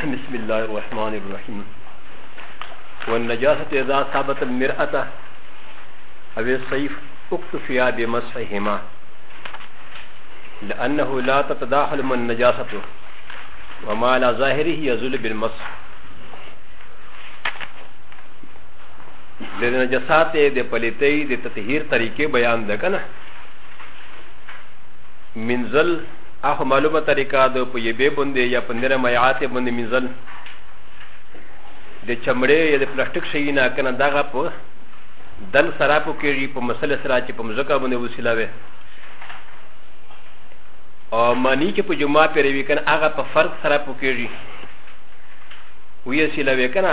بسم الله الرحمن الرحيم والنجاسة إذا أصابت المرأة أو الصيف اكتفيا بمسحهما لأنه لا تتداخل من النجاسة وما على ظاهره يزول بالمسح د نجسات د پلیتۍ د تطهیر طریقې بیان ده کنه منزل اخو معلومه طریقه ده په یبه باندې یا په نره میعات باندې منزل د چمړې یا د پلاستیک شي نه کنه دغه په دل سره په کېږي په مسله سره چې په مزکه باندې وسیله وي او معنی چې په جمعه پیروي کنه هغه په فرق سره په کېږي وی سیله وي کنه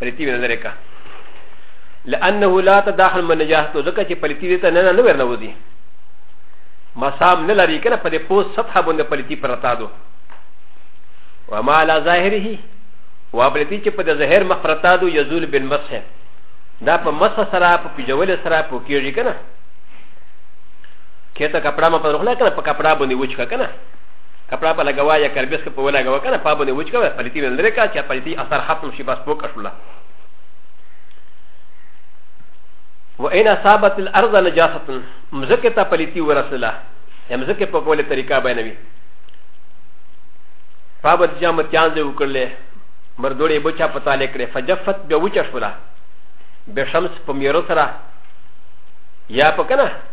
پلیتی نه لري کا لانه لا تداخل من نجاحت ځکه چې پلیتی دې ته نه نه ورنه وځي مسام نه لري کنه په دې پوس سطح باندې پلیتی پرتا دو وما على ظاهره وابلتی چې په د ظاهر مخ پرتا دو یزول بن مسح دا په مسح سره په پیجول سره په کیږي کنه کته کپڑا ما په رخلا کنه په کپڑا باندې وچ کنه کپڑا په لګوا یا کربس په ولګوا کنه په باندې وچ کوه پلیتی نه لري کا چې پلیتی اثر ختم شي بس پوک شول و ان اصابت الارض نجاست مزکه ته پلیتی ورسله یا مزکه په کوله طریقه بیانوي په باندې جام تیان دې وکړلې مردوړې بچا پتا لیکړې فجفت به وچ شول به شمس په میرو سره یا په کنه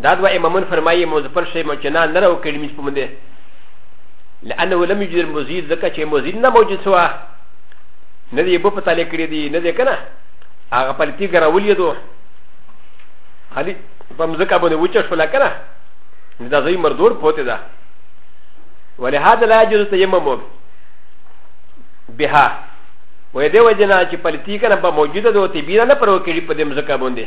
دا دوا امامون فرمایي مظفر شي مجنا نه راو کړي مش پمنده لانه لم يجد المزيد ځکه چې مزيد نه موجود سوا نه دی بو پتا لیکړي دي نه دی کنه هغه پلتی ګراولې دو خالي په مزکه باندې وچه شو لکنه دا زي مردور پوتې ده ولهذا لا يجوز تيمم بها ويدي وجنا چې پلتی کنه په موجوده دو تی بیره نه پرو کړي په دې مزکه باندې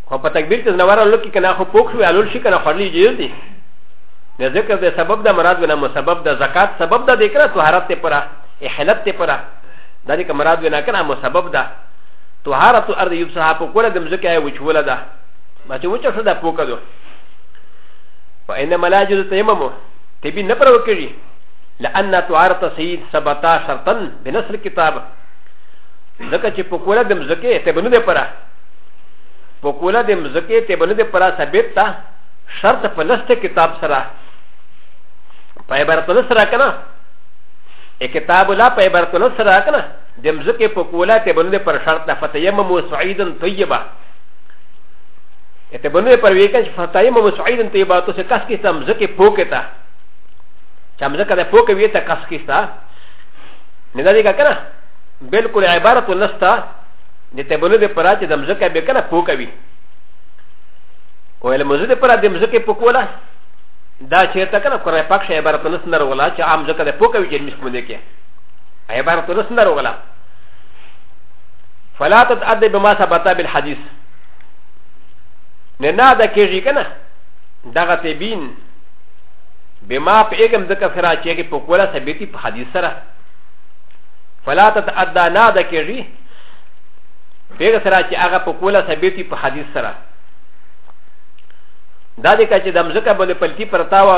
خو په تکبیر ته نور لو کې کنه خو پوک شو الول شي کنه خړلې جیل دي نه ذکر د سبب د مراد ونا مسبب د زکات سبب د ذکر طهارت ته پره احلت ته پره د دې کوم مراد ونا کنه مسبب ده طهارت ارض یوب صاحب په کوله د مزکه یې وچوله ده ما چې وچه شو د پوک دو په ان ملاجد تیممو تبي نه پرو کړی لأن طهارت سید سبتا شرطن بنصر کتاب ځکه چې په کوله د مزکه ته بنو ده پره په کوله د مزکې ته بنه د پرا ثابت تا شرط په لسته کتاب سره په عبارت نه سره کنه ا کتاب لا په عبارت نه سره کنه د مزکې په کوله ته بنه د پر شرط نه فتیمم سعیدا طیبا ته بنه پر ویکن فتیمم سعیدا طیبا تو سه کس کی تم زکه پوکتا چم زکه د پوک وی ته کس کیستا نه دا دی کنه بالکل عبارت لسته د تبلو د پرا چې د مزکه به کنه پوکه وي او له مزه د پرا د مزکه پوکوله دا چې ته کنه قرآن پاک شی عبارت نس نه رولا چې عام ځکه د پوکه وي چې مس مونږ کې عبارت نس نه رولا فلا تتعدى بما ثبت بالحديث نه نه دا کېږي کنه دغه تبین بما په اګم د کفرا چې کې پوکوله ثبتي په حدیث سره فلا تتعدى نه دا کېږي پیغه سره چې هغه په کوله ثابت په حدیث سره دا د کچ د مزکه بل پلتی پرتا و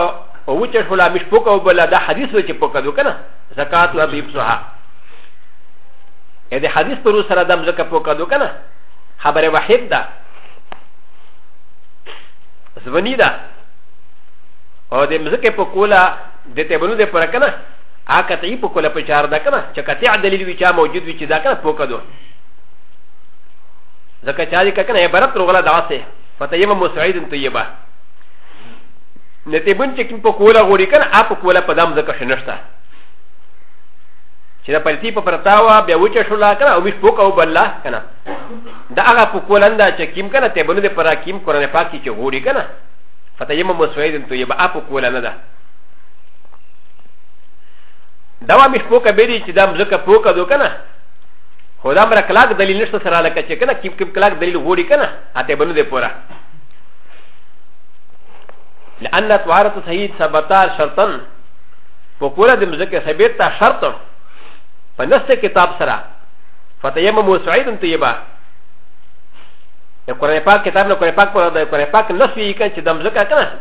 او وچ شولا مش پوکا او بل دا حدیث و چې پوکا دو کنه زکات و بیب سوها اې د حدیث پر سره د مزکه پوکا دو کنه خبره واحد ده زونی ده او د مزکه په کوله د تبنو د پر کنه ا قطعي په کوله په چار ده کنه چې قطع دلیل وی چا موجود وی چې دا کنه پوکا دو ځکه چا دې کنه عبارت روغلا داسه فتیمه مسعید طیبه نته بن چې کوم په کوله غوړي کنه ا په کوله په دام ځکه شنشته چې دا پلتی په پرتاوا بیا وچه شو لا کنه او مش پوکا او بل کنه دا هغه په کولندا چې کیم کنه ته بنو دې پر کیم قران پاک کې غوړي کنه فتیمه مسعید طیبه ا په کوله نه ده دا وامي شپوکه بيري چې دا مزکه پوکه دو کنه خو دا مره کلاک دلیل نشته سره لکه چې کنه کیپ کیپ کلاک دلیل غوړي کنه اته بنو دې پورا لأن طهارة سيد ثبتا شرطا فقولا د مزکه ثبت تا شرط په نص کتاب سره فتيمم سعيد طيبا د قرآن پاک کتاب نه قرآن پاک په د قرآن پاک نص یې کړ چې د مزکه کنه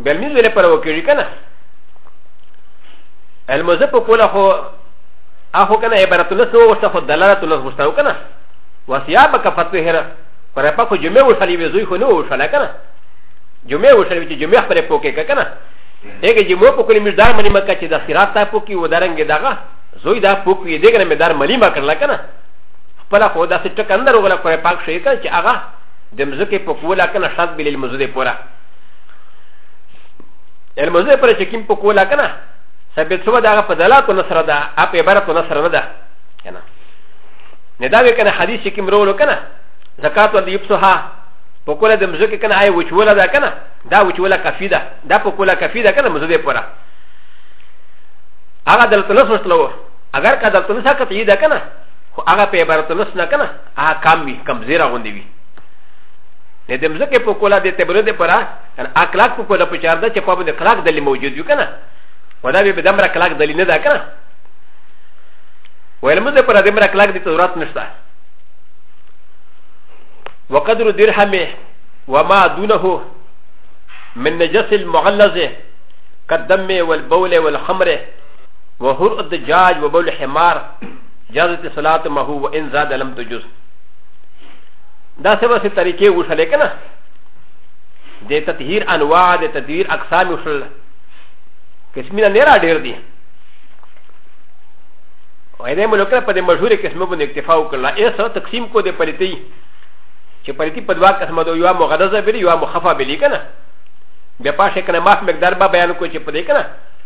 بل مين ولا پر وکړي کنه المزه په کوله خو اخو کنه عبارت الله سو ورته خو دلالت الله غوښتاو کنه وسيابك فتوهره پر په خو جمعه وشلې وې زوی خو نه وشلې کنه جمعه وشلې چې جمعه پر پوکې کنه هغه جمعه په کلی مردار منی مکه چې د خیرات تا پوکي و درنګ دغه زوی دا پوکي دغه مردار ملي ما کړل کنه خپل خو دا څه ټکندر وغلا پر پاک شي کنه چې هغه د مزکه په کولا کنه شاد بل المزده پورا المزده پر چې کیم په کولا کنه ثابت شو دا په دلالت نصر ده اپ عبارت نصر نه ده کنه نه دا وی کنه حدیث چې کیم رولو کنه زکات ول یبسها په کولا د مزکه کنه آی وچولا ده کنه دا وچولا کافی ده دا په کولا کافی ده کنه مزده پورا هغه دلالت نصر تلو اگر کا دلالت نصر کته یی ده کنه هغه په عبارت نصر نه کنه هغه کم وي کم زیره غوندې وي د دې مزکه په کولا د تبره د پره ان اخلاق په کولا په چارده چې په باندې اخلاق دلی موجود وي کنه ودا به دمر اخلاق دلی نه ده کنه ویل مزه پر دمر اخلاق د تورات نشته وقدر درهم وما دونه من نجس المغلظ كالدم والبول والخمر وهر الدجاج وبول حمار جازت صلات ما هو ان زاد لم تجز دا سبا سي طريقه وشل كنا د تطهير انواع د تطهير اقسام وشل قسمنا نيرا دير دي و ا ل م ل ك ر ب د مشهور قسم ب ن اكتفاء وكلا ايه سو تقسيم كو د پلتي چې پلتي په دوا قسم د يو مغرضه بلی يو مخفا بلی کنه بیا پاشه کنه ماف مقدار با بیان کو چې پدې کنه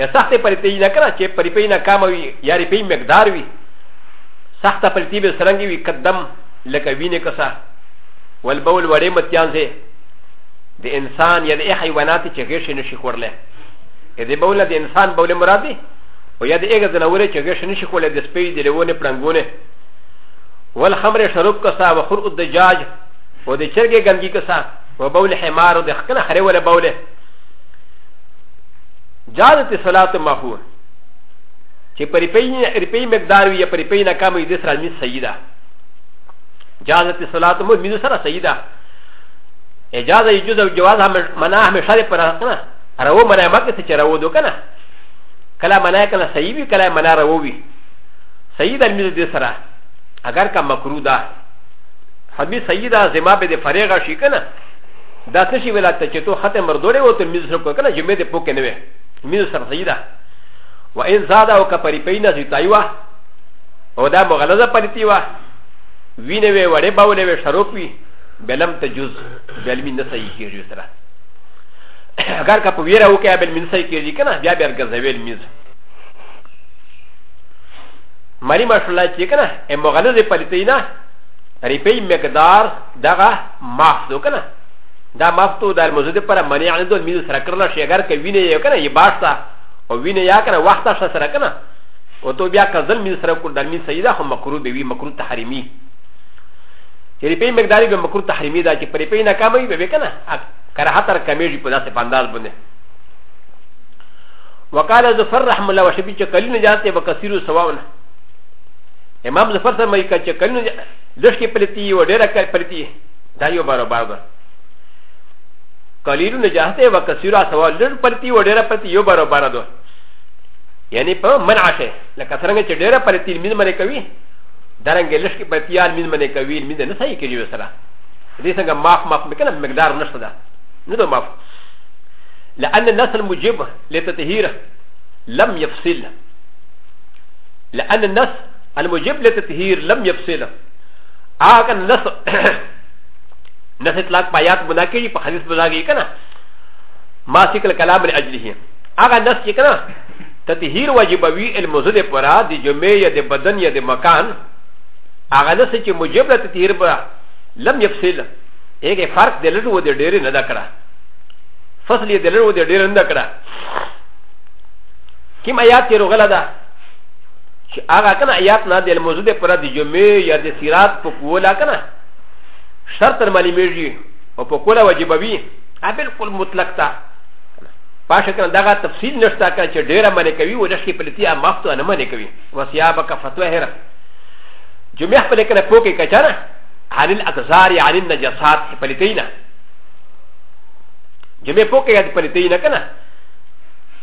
ا سخت پرتي نه کنه چې پرپي نه کام وي یا رپي مقدار وي سخت پرتي به سرنګي وي قدم لکه وینه کسا والبول وړې متیان زه د انسان یا د حیوانات چې غیر شي نشي خورله ا دې بوله د انسان بوله مراد دی او یا د هغه ځناورې چې غیر شي نشي خورله د سپي د لوونه پرنګونه والخمر شرب کسا وخر الدجاج و د چرګې ګندګي کسا و بول حمار و د خکنه خره ولا بوله جادت صلات ماهو چې پر پی مقدار وي یا پر پی نه کم وي د سره مين صحیح ده جادت صلات مو مين سره صحیح ده اجازه یجوز او جواز هم منع همیشه ده پر نه راو منع مکه څه چې راو دو کنه کله منع کله صحیح وي کله منع راو وي صحیح ده مين د سره اگر کا مکروه ده حدیث صحیح ده زما به د فریغه شي کنه دا څه شي ویلا ته چې تو ختم مردوړې و ته میز سره کو کنه جمعې دې پوکې نه وې میز سره صحیح ده و ان زاده او کپری پینا زیتای و او دا مغلظه پرتی و وینه وې وړې باولې وې شروع وی بلم ته جز بل مين نه صحیح کیږي سره اگر کا په ویره وکیا بل مين صحیح کیږي کنه بیا بیا ګرځویل میز مری ماشاءالله چې کنه ام مغلظه پرتی نه ریپی مقدار دغه معاف دو کنه دا معاف تو دا موضوع پر منع نه دو میز سره کړل شي اگر که وینه یو کنه یې باشتا او وینه یا کنه وخت سره سره کنه او تو بیا کزل میز سره کول دا میز سیدا خو مکروه به وی مکروه تحریمی چې ریپی مقداری به مکروه تحریمی دا چې پرې پې نه کموي به کنه کراهت تر کمیږي په داسې بانداز باندې وقال ظفر رحم الله وشبي چې کلینو جاته وکثیرو سواونه امام ظفر سره مې کچ کلینو لشکی پلیتی و ډیره کل پلیتی دا یو برابر ده قلیل نجاحت و کثیرا سوا لر پلیتی و ډیره پلیتی یو برابر ده یعنی په منع شه لکه څنګه چې ډیره پلیتی مين منې کوي درنګ لشکی پلیتیال مين منې کوي مين نه صحیح کیږي وسره دې څنګه معاف معاف مکنه مقدار نشته ده نه ده معاف لأن الناس المجيب لتطهير لم يفصل لأن الناس المجيب لتطهير لم يفصل هغه نس نس اطلاق بيات بنا کړي په حدیث بنا کړي کنه ما سیکل کلام لاجله هغه نس چې کنه تطهير واجبوي المزد پرا د جمعې یا د بدن یا د مکان هغه نس چې مجيب لتطهير به لم يفصل هغه فرق د لټو د ډېر نه دا کړه فصل یې د لټو د ډېر نه کړه کوم آیات یې روغله ده چې هغه کنه آیات نه د موضوع د پر د جمعې یا د سیرات په کوله کنه شرط معلومیږي او په کوله واجبوي ا بالکل مطلق تا پاشه کنه دغه تفصیل نشته کنه چې ډیره منې کوي او نشي پلتي ا مفتو نه منې کوي وسیابه کا فتوا هره جمعې خپل کنه پوکې کچره عن الاقذار عن النجاسات پلتینا جمعې پوکې د پلتینا کنه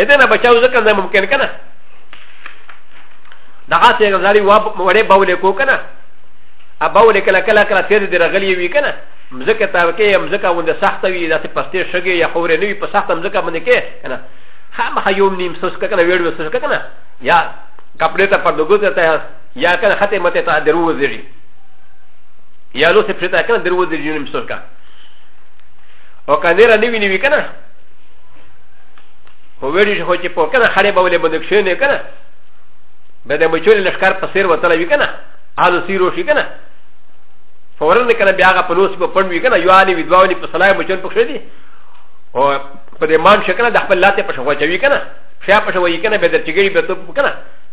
ا د ن ا بچاو ځکه نه ممکن که نه د هغه څنګه زاري وړې باولې کو که نه ا باولې کله کله کله تېر دې راغلي وي که نه مځکه ته کې مځکه غوندې سخته وي داسې پستې شګې یا خورې نه وي په سخته مځکه باندې کې که نه خامخا یو نیم سوس که نه ویړ وسوس که نه یا کپړې ته پردګو ته یا که نه ختې متې ته درو وځېږي یا لوسې پښې ته که نه درو وځېږي نیم سوس که او که نه را نه وي نه وي که نه په ویډیو شو چې په کنه خړې به ولې باندې کښې نه کنه به د مچولې لشکر په سیر وتل وی کنه اذو سیرو شي کنه فورن کنه بیا هغه په لوس په پړم وی کنه یو علی ودواونی په صلاح مچول پکښې دي او په دې مان شکنه د خپل لاته په شوا چوي کنه شیا په شوا یې کنه به درچګي به ته کنه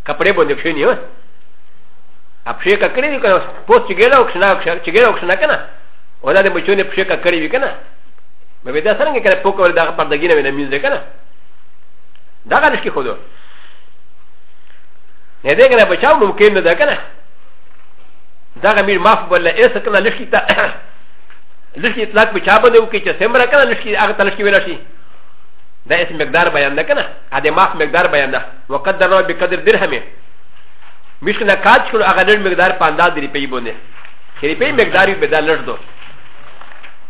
کپڑے باندې کښې نه اپشي کا کړی کنه پوس چګېړه او کښنا چګېړه او کښنا کنه ولا د مچونې پښې کا کړی وی کنه به دا څنګه کړه په کوله دا پردګی نه وینم مینځه کنه دا غل شي خو دو نه دې کنه بچاو ممکن نه ده کنه دا غمیر معاف بل ایس کنه لشي تا لشي اطلاق بچا باندې وکي چې سمره کنه لشي هغه تلشي ویل شي دا اسم مقدار بیان ده کنه ا دې معاف مقدار بیان ده وقدر رب بقدر درهمه مشکل کاج کړو هغه ډېر مقدار پانداز دی په یبونه خیر په مقدار یې بدل لړ دوه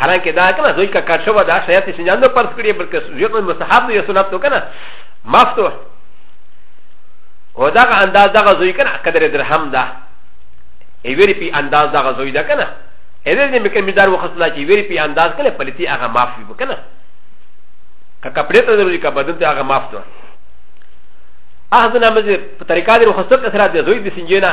حالان کې دا کنه زوی کا کار شو دا شایعت نشي جان نو پرس کړی بلکې زوی په مستحب دی سنت نو کنه مفتوح او دا انداز دا زوی کنه قدر درهم دا ای ویری پی انداز دا زوی دا کنه ای دې مې کوم دار وخصلا چې ویری پی انداز کنه پلیتی هغه معاف وي کنه که کپڑے ته ضروري کا بدن ته هغه معاف ته احزنا مزه په طریقه دې وخصلا سره د زوی د سنجینا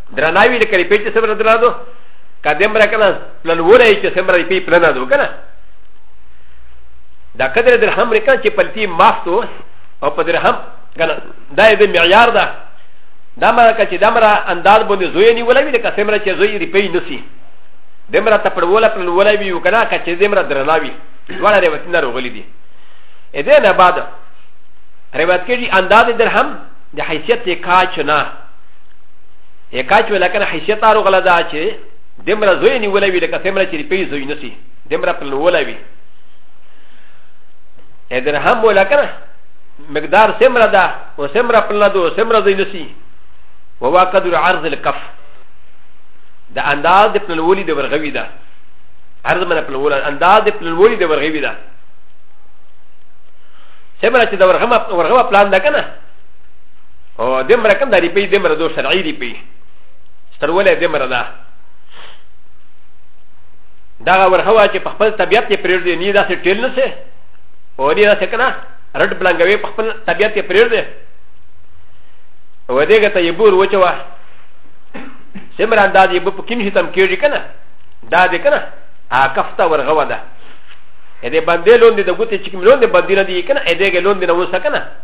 درناوی د کلی پیچ سمره درادو کدم را کنه پلن وره چې سمره پی پلن ادو کنه دا قدر درهم رکان چې پلتی مافتو او په درهم کنه دا یې د معیار ده دا مره که چې دا مره انداز باندې زوی نیولی وي لکه سمره چې زوی ریپی نسی دمره تپړوله پلن وله وي کنه که چې دمره درناوی دواړه روایتونه راغلي دي ا دې نه بعد روایت کېږي انداز درهم د حیثیت یې کاچ نه یکا چې ولکنه حیثیت ارو غلا دا چې دمر زوی نیولې وی لکه سمره چې ریپی زوی نسی دمر په لوله وی ا درهم ولکنه مقدار سمره دا او سمره په لدو سمره زوی نسی وهو قدر عرض الكف دا انداز د پلولي د ورغوي دا عرض من پلول انداز د پلولي د ورغوي دا سمره چې د ورغمه ورغمه پلان دا کنه او د مرکم د ریپی د مردو شرعي ریپی سترولې د مردا دا ورهوا چې په خپل طبيعت کې پرېږ دی نه دا څه ټیل نه سي او نه دا څه کنه رټ بلنګوي په خپل طبيعت کې پرېږ دی و دې ګټه یې بور وچوا سمرا دا دې په کیم شي تم کېږي کنه دا دې کنه ا کفتا ورغوا ده دې باندې لوندې د ګوتې چې کوم لوندې باندې نه دی کنه دې ګې لوندې نه وسه کنه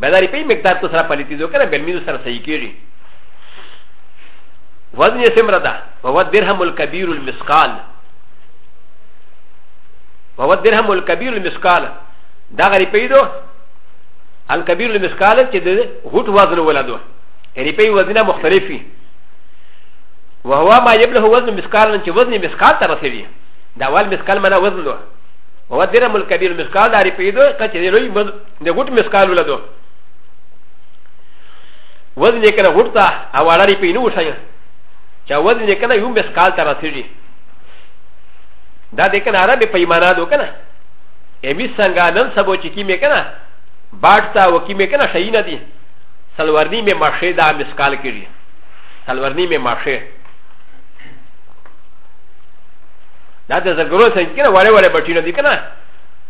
به دا ریپی مقدار تو سره پلیتی دو کنه بل میدو سره صحیح کیږي وزن یې سمره ده وو درهم الکبیر المسقال وو درهم الکبیر المسقال دا غری پیدو الکبیر المسقال چې د غټ وزن ولادو یعنی په وزنه مختلفي وهو ما يبلغ وزن مسقال چې وزن مسقال ته رسیدي دا اول مسقال معنا وزن وو وو درهم الکبیر المسقال دا ری پیدو کچې لوی د غټ مسکال ولدو وزن کنه غټ ته حواله ری پینو شای چا وزن کنه یو مسکال ته رسیږي دا د کنه عربي پیمانه دو کنه امی څنګه نن سبو چې کی می کنه باټ تا و کی می کنه شای نه دی سلورنی می ماشه دا مسکال کیږي سلورنی می ماشه دا د زګرو څنګه کنه وړه وړه بټینه دی کنه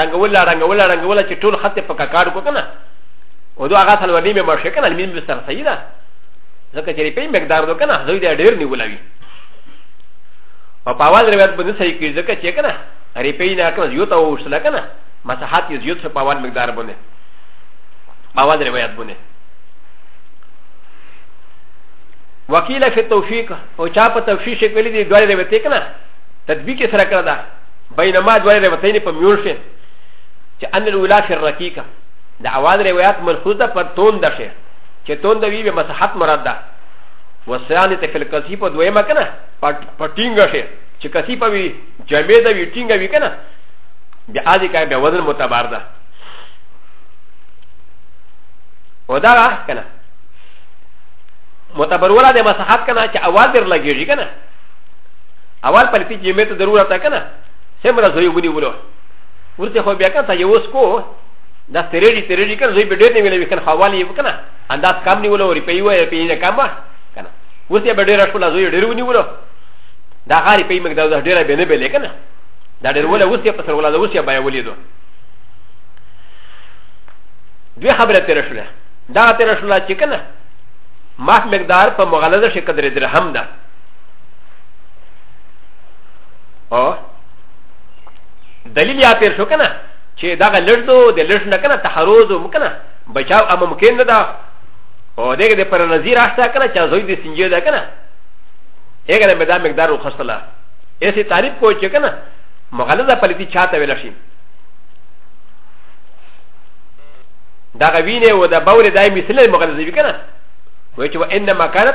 رنگولا رنگولا رنگولا چې ټول خط په کاکار کو کنه او دوه هغه سلوانی به مرشه کنه المین به سره صحیح ده ځکه چې په مقدار دو کنه دوی دې ډیر نیولا وی او په اول روایت باندې صحیح کیږي ځکه چې کنه ری په نه کنه یو ته وشل کنه مساحت یې زیات په اول مقدار باندې په اول روایت باندې وکیل فی توفیق او چا په توفیق شکل دي دوه روایت کنه تطبیق سره کړه بينما دوه روایتين په ميول شي چې ان الولا في الرقيقه د اول روایت ملحوظ ده پر تون ده شي چې تون ده وی به مسحت مراد ده وسیان ته فل کسی په دویمه کنه په ټینګه شي چې کسی په وی جمع ده وی ټینګه وی کنه بیا ادي کای به وزن متبار ده و دا کنه متبر ولا د مسحت کنه چې اول در لګیږي کنه اول په لپی جمعه ته ضرورت ده کنه سم را زوی ونی ولو ورته خو بیا کنه یو اس کو دا تیرېږي تیرېږي کنه زوی به ډېر نه ویلې کنه حواله یې کنه انداز کم نه ولو روپی وای روپی نه کم کنه ورته به ډېر خپل زوی ډېر ونی ولو دا غاری په مقدار دا ډېر به نه بلې کنه دا ډېر ولا اوس یې په سر ولا دا اوس یې بیا ولیدو دوی خبره تیر شوله دا تیر شوله چې کنه ماف مقدار په مغلظه شي قدر درهم ده او دلیل یا تیر شو کنه چې دا لړدو د لړ نه کنه تحروز مو کنه بچاو ام ممکن نه ده او دغه د پر نظیر اشته کنه چې زوی د سنجه ده کنه هغه د مقدار مقدار وخصله ایسه تعریف کو چې کنه مغلظه پلیتی چاته ویل شي دا غوینه و دا باور دای مثله مغلظه وی کنه وای چې وانما كانت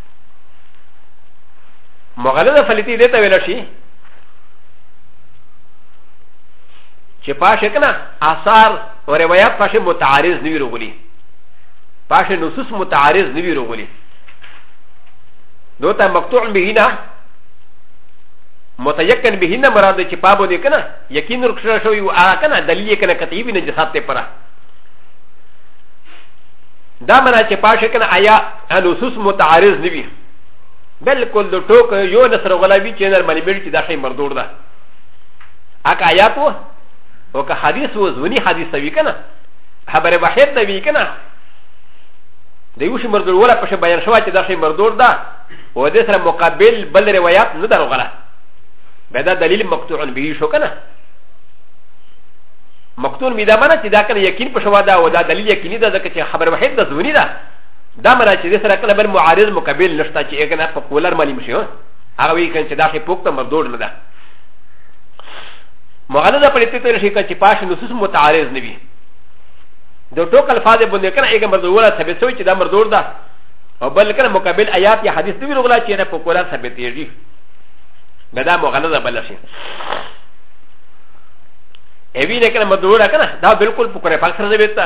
مغلظه فلتی دې ته ویل شي چې پاشه کنه آثار او روایت پاشه متعارض نه وی رغلی پاشه نصوص متعارض نه وی رغلی دوته مقطوع به نه متيقن به نه مراد چې پابو دې کنه یقین رکشه شو یو آ کنه دلیل کنه کتیب نه جسات ته پره دا مراد چې پاشه کنه آیا الوسوس متعارض نه وي بالکل د ټوک یو نسر غلا وي چې نر منی بیل چې دا شی مردور ده اکه آیات و او که حدیث و ځونی حدیث وی کنه خبره واحد نه وی کنه د یو شی مردور ولا په بیان شو چې دا شی مردور ده و د سره مقابل بل روایت نه درو غلا به دا دلیل مقطوع به شو کنه مقتول می دا منه چې دا کنه یقین په شوا دا و دا دلیل یقیني ده ځکه چې خبر وحید د زونی ده دا مرا چې د سره کله بل معارض مقابل نشته چې اګنه په کولر مالي مشي هغه وی کړي چې دا شی پوکته مردود نه ده مغلظه پرې ته تر شي چې پاش نصوص متعارض نه وي د ټوک الفاظ باندې کنه اګه مردوره ثابت شوی چې دا مردور ده او بل کنه مقابل آیات یا حدیث دوی رغلا چې نه په کولر ثابت دی به دا مغلظه بل شي ا و ي ن ك ن م د و ر ا ك ن ا دا بالكل بكره فاكسر زبيتا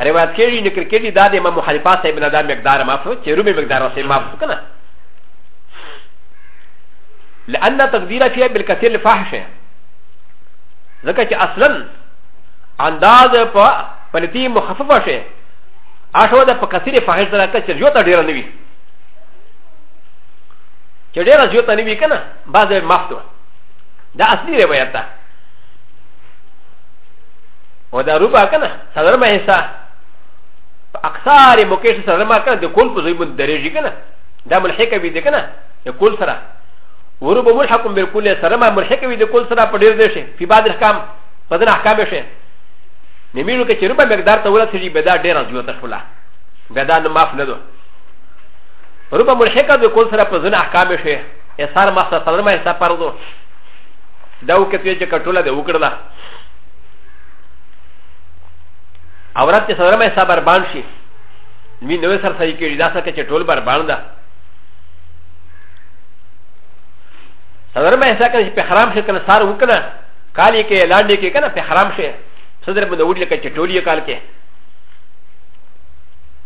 روایت کړي نکر کړي دا د امام حنیفه صاحب نه دا مقدار معاف چې رومي مقدار سه معاف کنه لأن تقدير فيها بالكثير الفاحشة ذكا چه أصلا انداز پا پلتی مخففة شه اشو ده پا كثير فاحش ده لكا چه جوتا ديرا نوي چه ديرا جوتا نوي كنا بعض مفتو ده أصلي روايات ده و دا روبا کنه سلر ما حصہ په اکثر موقع سره سلر ما کنه د کول په ځای باندې درېږي کنه دا ملحقه وي د کنه د کول سره ورو به ملحق بالکل سره ما ملحقه وي د کول سره په ډېر دې شي په بعد احکام په دغه احکام شي نمیرو کې چې روبا مقدار ته ورسېږي به دا ډېر ازیو تشولا به دا نه معاف نه دو روبا ملحقه د کول سره په ځنه احکام شي اثر ما سره سلر ما حصہ پردو دا وکړه چې کټوله دې وکړه او رات چې سره مې حساب بربان شي مين نو سر صحیح کړي دا څه چې ټول بربان ده سره مې حساب کړي په حرام شي کنه سار وکنه کالی کې اعلان دې کې کنه په حرام شي صدر مې نو وډل کې چې ټول یې کال کې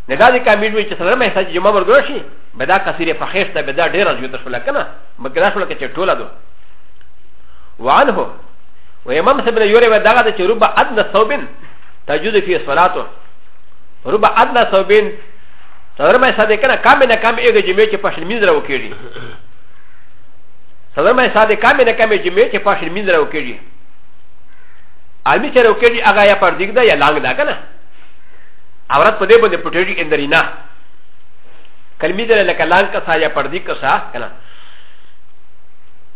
نه دا دې کامیډ وي چې سره مې حساب جمع ورګور شي بدا کثیره فخیشته بدا ډیر ځو تر شو لکنه مګر شو لکه چې ټول ده وعنه و امام سبن یوری و دغه چې ربع ادنى صوبن تجود فی صلاته ربع ادنى صوبن صدر ما ساده کنه کام نه کام ایګه جمعې چې پښل مینځ راو کېږي صدر ما ساده کام نه کام جمعې چې پښل مینځ راو کېږي عالمي چې راو کېږي هغه یا پر دیګ دا یا لانګ دا کنه عورت په دې باندې پټېږي اندرینا کلمې دې لکه لانګ کسا یا پر دیګ کسا کنه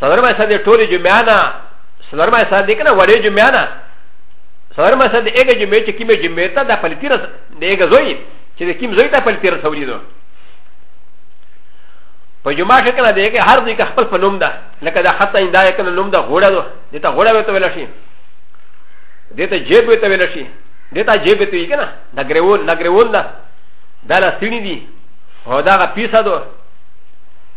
سلور ما سا دي طول جمعانا سلور ما سا دي كنا ولي جمعانا سلور ما سا دي ايغا جمعي چه كيمي جمعي تا دا پلتي رس دي ايغا زوي چه دي كيم زوي تا پلتي رس ولي دو په جمعه کې کنه دی کې هر ځای کې خپل په نوم ده لکه دا حتی انده یې کنه نوم ده غوړه ده دې ته غوړه وته ویل شي دې ته جیب وته ویل شي دې ته جیب ته یې کنه دا ګریول دا ګریول ده دا لا سړي دي او دا غا پیسه ده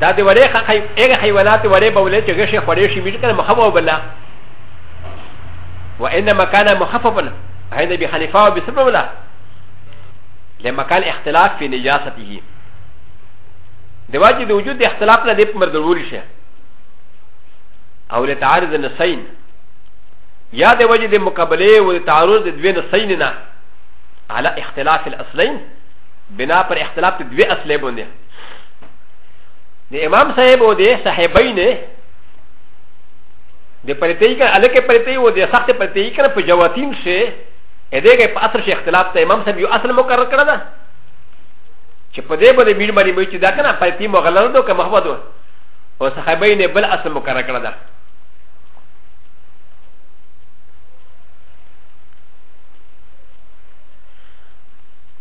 دا د وړې هغه حیوانات وړې بولې چې غشې خورې شي مې کنه مخه وبله وانما كان مخففا عند ابي حنيفه وبسبب ولا لمكان اختلاف في نجاسته د واجب د وجود د اختلاف نه د پر ضروري شي او له تعارض النسين یا د وجه د مقابله او د تعارض د دوی نسین نه على اختلاف الاصلين بنا پر اختلاف دوی اصلي بونه د امام صاحب او د صاحبین د پرتیک الکه پرتیک او د سخت پرتیک نه په جواتین شي ا دغه په اصل شي اختلاف ته امام صاحب یو اصل مقرر کړی دا چې په دې باندې مين باندې وي چې دا کنه پرتی مغلل دو که محمد او صاحبین بل اصل مقرر کړی دا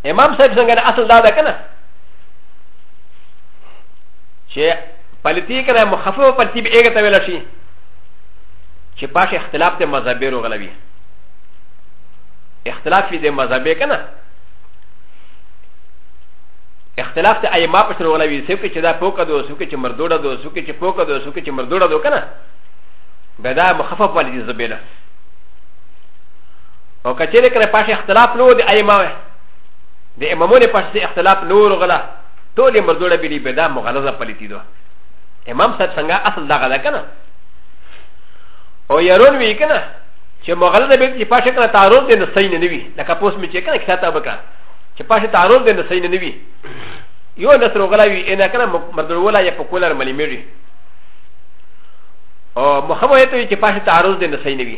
امام صاحب څنګه اصل دا ده کنه چې پلتی کنه مخفف پلتی به هغه ته ویل شي چې پاش اختلاف ته مذهبي روغلوي اختلاف دې مذهبي کنه اختلاف ته ایما پښ روغلوي څوک چې دا پوکا دو څوک چې مردوړه دو څوک چې پوکا دو څوک چې مردوړه دو کنه بدا مخفف پلتی زبیره او کچېرې کړه پاش اختلاف نو د ائمه د امامونو پاش اختلاف نور غلا ټول یې مردوړه بلی بدا مغلظه پلیتی دو امام صاحب څنګه اصل دغه ده کنه او يرون وی کنه چې مغلظه به چې پاش کړه تعارض د نسین نه وی لکه پوس می چې کنه کتاب وکړه چې پاش تعارض د نسین نه وی یو نسر غلا وی انا کنه مردوړه یا په کولر ملي میری او مخمو ته چې پاش تعارض د نسین نه وی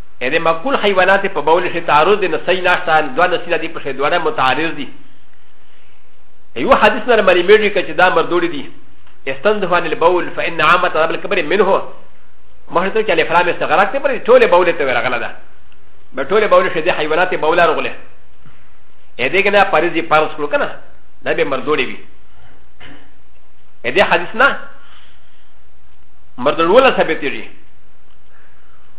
ا د مقول حیوانات په بول شي تعرض د نسي ناشته دوه نسي نه دي په شي دوه متعرض دي یو حدیث نه مری میډی کچ دا مردوړي دي استندفع عن البول فان عامه طلب الكبر منه مهرته چې الافرام استغراق ته پر ټوله بول ته ورغله ده به ټوله بول شي د حیوانات بول رغله ا دې کنه پرځي پرس کړو کنه دا به مردوړي وي ا دې حدیث نه مردوړوله ثابتېږي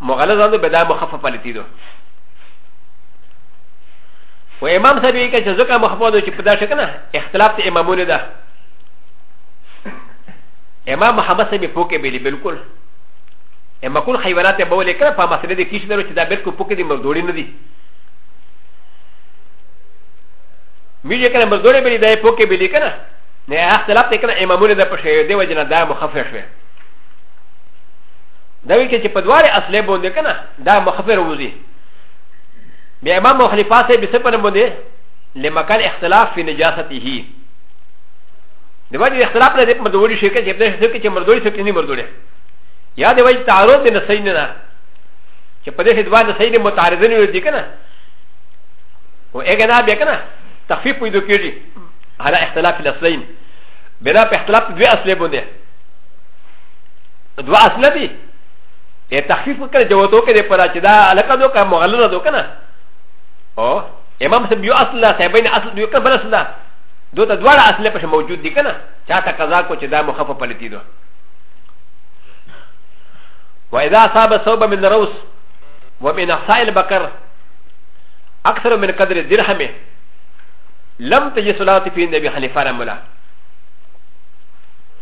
مغلظ اندو بدا مخفف پلتی دو و امام صاحب یې کچ زکه مخفف دو چې پدا شکنه اختلاف ته امامونه ده امام محمد صاحب پوکه بیلی بالکل اما کول حیوانات به ولې کړه په مسله دې کیش درو چې دا بالکل پوکه دي مزدوري نه دي میږي کړه مزدوري بیلی دا پوکه بیلی کړه نه اختلاف ته کړه امامونه ده په شی دی وجنه دا مخفف شوه دا وی چې په دواره اصله باندې کنه دا مخفر وځي بیا امام مخلفا سه به سپنه باندې لمکان اختلاف فی نجاسته د وجه اختلاف نه د مردوړي شي کې چې په دې کې چې مردوړي څه کې نه مردوړي یا د وجه تعارض د نسین نه چې په دې کې دوه نسین متعارضین وي دي کنه و اګه نه بیا کنه تخفیف پیدا کیږي على اختلاف الاصلين بنا په اختلاف دوه اصلې باندې دو اصل دي ا تخفيف وکړه جوتو کې پر چې دا الکه دو کا مغلره دو کنه او امام سب یو اصل صاحبین اصل دو کنه بل اصل ده دو ته دواړه اصل په موجود دي کنه چاته قضا کو چې دا مخفف پلتی دو واذا اصاب صوب من روس ومن احصاء البقر اكثر من قدر درهمه لم تجد صلاه في النبي حنيفه رحمه الله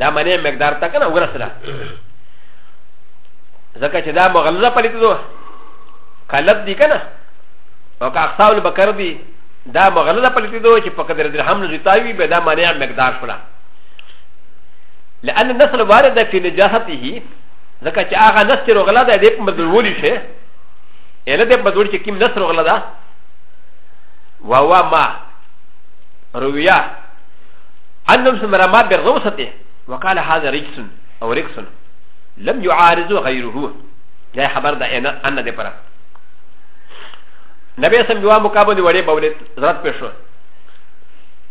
دا منی مقدار تا کنه ورسره ځکه چې دا مغلظه پلیت دو کلب دی کنه او که اقصاو البکر دی دا مغلظه پلیت دو چې په قدر درهم نه زیتاوی به دا منی مقدار شولا لأن النسل وارد في نجاحته ځکه چې هغه نس چې رغلا ده دې په مدلولي شي اله دې په مدلول چې کوم نس رغلا ده وهو ما رویه ان نفس مرما بالروسته وقال هذا رجس او رجس لم يعارض غيره لا خبر دا انا ان دي برا نبي سم جوا مقابل دي وري بولت زرات بشو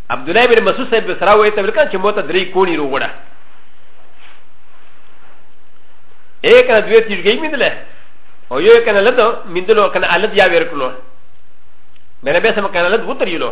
عبد الله بن مسعود صاحب بسرا وي ته ولکه چې موته درې کونی روغړه ایک نه دوی تیږي میندله او یو کنه لدو میندلو کنه الد یا ورکلو بنبه سم کنه لد وتریلو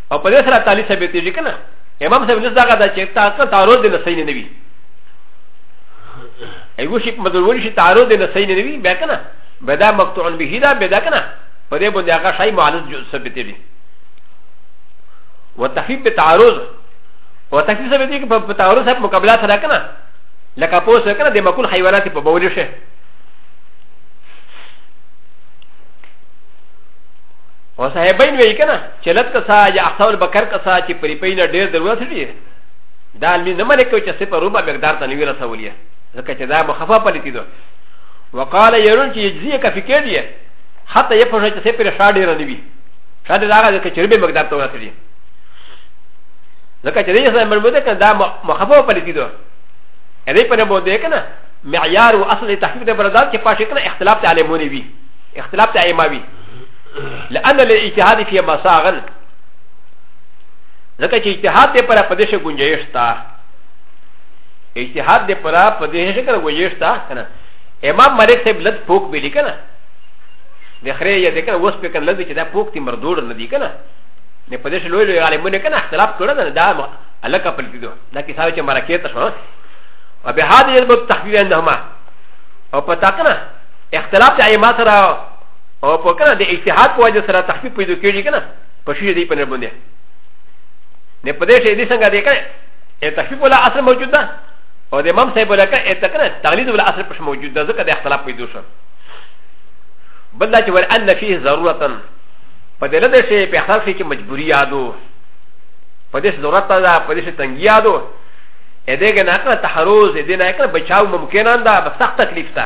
او په دې سره تعالی ثابتېږي که نه امام صاحب نس دغه دا چې تا تعرض دې نه صحیح نه وي ایو شي په مدرول شي تعرض دې نه صحیح نه وي بیا که نه بیا دا مقطوع به دا بیا دا که نه په دې باندې هغه شی معالج ثابتېږي وتخفيف بتعارض وتخفيف ثابتېږي په تعرض سره مقابله سره که نه لکه پوس کنه د مکول حیوانات په بولی شه و صاحبین وی کنه چې لت کسا یا احسان بکر کسا چې پری پینه ډیر ضرورت دی دا علمي نه ملک چې څه په روبه مقدار ته نیو رسولې ځکه چې دا مخفه پلیتی دو وقال يرون چې یجزیه کا فکر دی حتی یې په چې څه پر شا ډیر نه وی شا دې هغه ځکه چې روبه مقدار ته ورسېږي ځکه چې دې سره مربوطه کنه دا مخفه پلیتی دو دې په نه بو دې کنه معیار او اصل تحقیق د برداشت چې پاشه کنه اختلاف تعلیمونه وی اختلاف تعلیمه وی لان الاجتهاد فی مساغن ځکه چې اجتهاد دې پر پدې شي گنجائش تا اجتهاد دې پر پدې شي کنه گنجائش تا کنه امام مالک صاحب لد پوک به لیکنه د خره یا د کنه وس په کنه لد چې دا پوک تی مردوړ نه دی کنه نه پدې شي لوی لوی عالمونه کنه اختلاف کړه نه دا الکه پل کیدو دا کیسه چې مرکه ته شو او به هدا یې په تحقیق اندهما او پتا کنه اختلاف د ایمات سره او په کنه د اجتهاد په وجه سره تخفیف پیدا کیږي کنه په شی دی په نه باندې نه په دې شی دې څنګه دې کنه ا تخفیف ولا اصل موجود ده او د امام صاحب ولا کنه ته کنه تقلید ولا اصل پښ موجود ده ځکه د اختلاف پیدا شو بل دا چې ور ان فيه ضرورت په دې لده شی په اختلاف کې مجبوری یادو په دې ضرورت ده په دې تنګ یادو ا دې کنه کنه تحروز دې نه کنه بچاو ممکن انده بس سخت تکلیف ده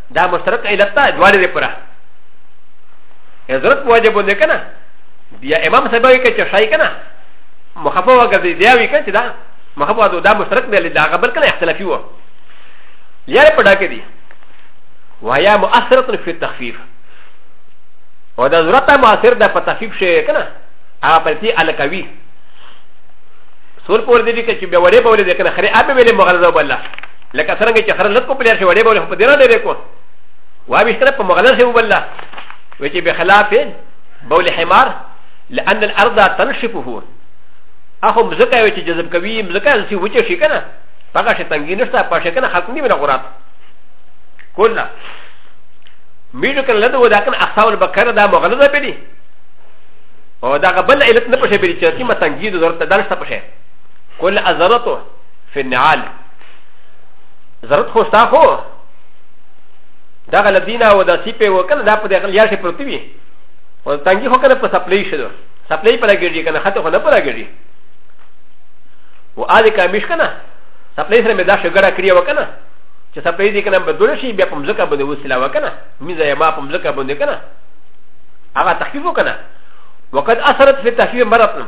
دا مشترک علت ده دواړه دې پوره حضرت واجب نه کنه بیا امام صاحب وی کچ شای کنه مخفو وګرځي دی وی کچ دا مخفو دا, دا مشترک نه لید هغه بل کنه اختلافي و لیر پډا کې دي وهي مؤثره في التخفيف و دا ضرورت مؤثر ده په تخفيف شي کنه هغه پرتی الکوي سور پور دي کچ بیا وړې بولې ده کنه خره ابه ویلې مغرضه وبله لکه څنګه چې خرلت کو پلیر شي وړې بولې په دیره ډېرې کو واه بشتره په مغلر شي وبله و چې به خلاف بول حمار لأن الأرض تنشفه اخو مزکه وي چې جذب کوي مزکه سي وچه شي کنه پکه شي تنګي نشته پښه کنه خلق نه ولا غرات کله ميدو کنه لده ودا کنه اخصاو البکر دا مغلظه بلی او دا قبل علت نه پښه بلی چې تي متنګي د ضرورت دانشته پښه كل أزرته في النعال ضرورت خو شته خو دغه لبدینه او د سی په وکړه دا په دغه لیا شي پروت وي او تنګي خو کنه په سپلای شي دو سپلای په لګیږي کنه خاطر خو نه په لګیږي و ا دې کمیش کنه سپلای سره مې دا شګړه کړی وکنه چې سپلای دې کنه بدل شي بیا په مزکه باندې وسیلا وکنه میزه یې ما په مزکه باندې کنه هغه تخفیف وکنه وقد اثرت في تخفیف مرتن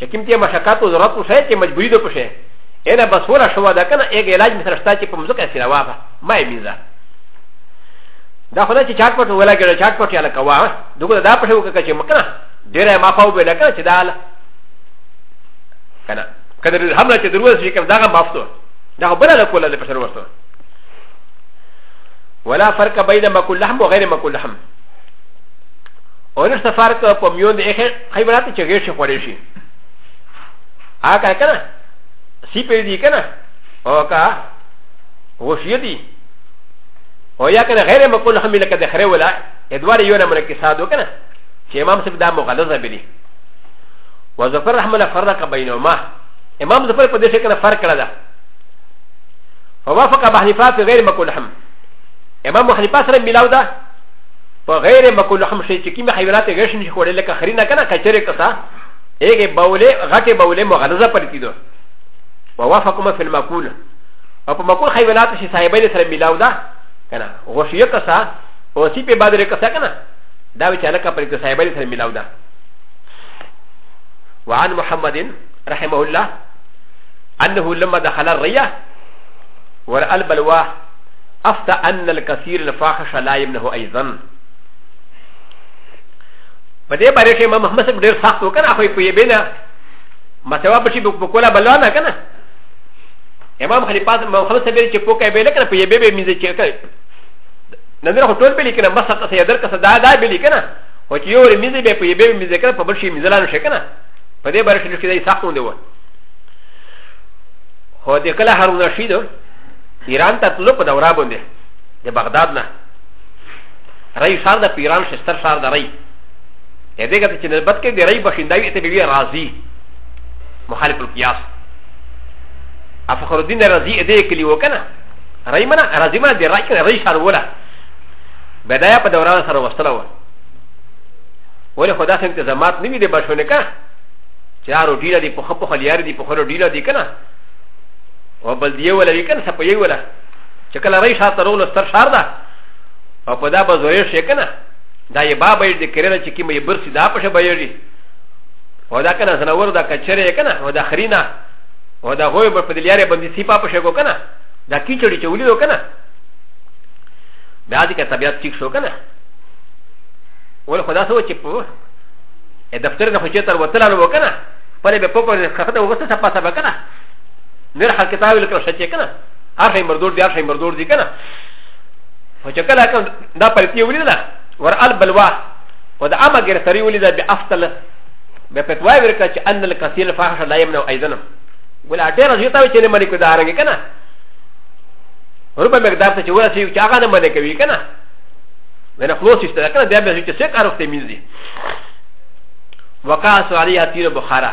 چې کوم ته مشکات او ضرورت وشي چې مجبوری ده پشه انا بس ولا شو ده کنه ایګ علاج می سره شته چې په مزکه سره واه ما یې میزه دا خدای چې چاټ پټ ولا ګره چاټ پټ یاله کوا دغه دا پشه وکړه چې مکنه ډیره ما خو به نه کنه چې دا له کنه کله دې حمله چې دروازه شي کنه دا مافتو دا بل له کوله له پښر ورته ولا فرق بين ما كل لحم وغير ما كل لحم او نو سفر ک په میون د اخر خیبرات چې غیر شي خوړې شي آ کا کنه سی پې دي کنه او کا وشي دي او یا کنه غیر مقول هم لکه د خره ولا ادوار یو نه مر کې ساده کنه چې امام صاحب دا مغلظه بلی وظفر رحمه الله فرق بینهما امام ظفر په دې شکل فرق کړل فوافق ابو حنیفه غیر مقول هم امام حنیفه سره ملاو ده په غیر مکول هم شي چې کوم حیوانات یې غش نشي خوړلی لکه خرینه کنه کچرې کسا هغه بولې غټې بولې مغلظه پرتی دو ووافقما فی المکول او په مکول حیوانات شي صاحبې سره ملاو ده کنه غوشیه کسا او سی په بدر کسا کنه دا وی چې لکه پر کسا صاحبې سره ملاو ده وعن محمد رحمه الله انه لما دخل الريه ورأى البلواه افتا ان الكثير الفاحش لا يمنه ايضا په دې باره کې امام محمد صاحب ډېر سخت وکړ خو یې په یې بینه مسوا په شي په کولا بلوا نه کنه امام خلیفه امام محمد صاحب چې په کې بیل کنه په یې به به میزه چې کوي نه نه ټول به لیکنه بس تاسو یې درکه صدا دا به لیکنه او چې یو میزه به په یې به میزه کنه په بل شي میزه لانه شي کنه په دې باره کې چې سخت ونده و هو دې کله هارون رشید ایران ته تلو په دورا باندې د بغداد نه رای شار د پیران شستر شار د رای ا دې کته چې نسبت کې د رای بشیندای ته به راضی مخالف القياس افخر الدين رضي ا دې کلی وکنه رای منه راضی منه د رای کنه رای شار ولا بدايه په دوران سره وستله و ولې خدا څنګه تزمات نیوی د بشونه کا چې هر ډیره دی په خپل خلیار دی په خلو ډیره دی کنه او بل دی ولا وی کنه سپی ولا چې کله رئیس ته رغلو ستر شار ده او په دا به زویر شي کنه دا یې بابا یې د کرنه چې کیمه یې برسي دا په شبه یې او دا کنه زنور دا کچره کنه او دا خرینه او دا غوی په دې لارې باندې سی پاپ شي کو کنه دا کیچړي چې ولیدو کنه بیا دې که طبیعت ټیک شو کنه ول خدا سو چې په دفتر نه خو چې تر وتلالو وکنه پرې به په په خطه وسه سپاسه وکنه نر حال کتاب لکه شچې کنه هر شي مردور دي هر شي مردور دي کنه او چې کله کوم دا پلتنی ولید نه ور ال بلوا او دا اما غیر سری ولید به افتل به پتوای ورکړه چې ان الکثیر فاحش لا یمنع ایذنم ولا ډیر ځیتا چې نه ملي کو دا رنګ کنه ربما مقدار ته چې ورسې چې هغه نه ملي کوي کنه ونه خلاص است کنه دا به چې څه کار وخت مینځي وقاص علیه تیر بخارا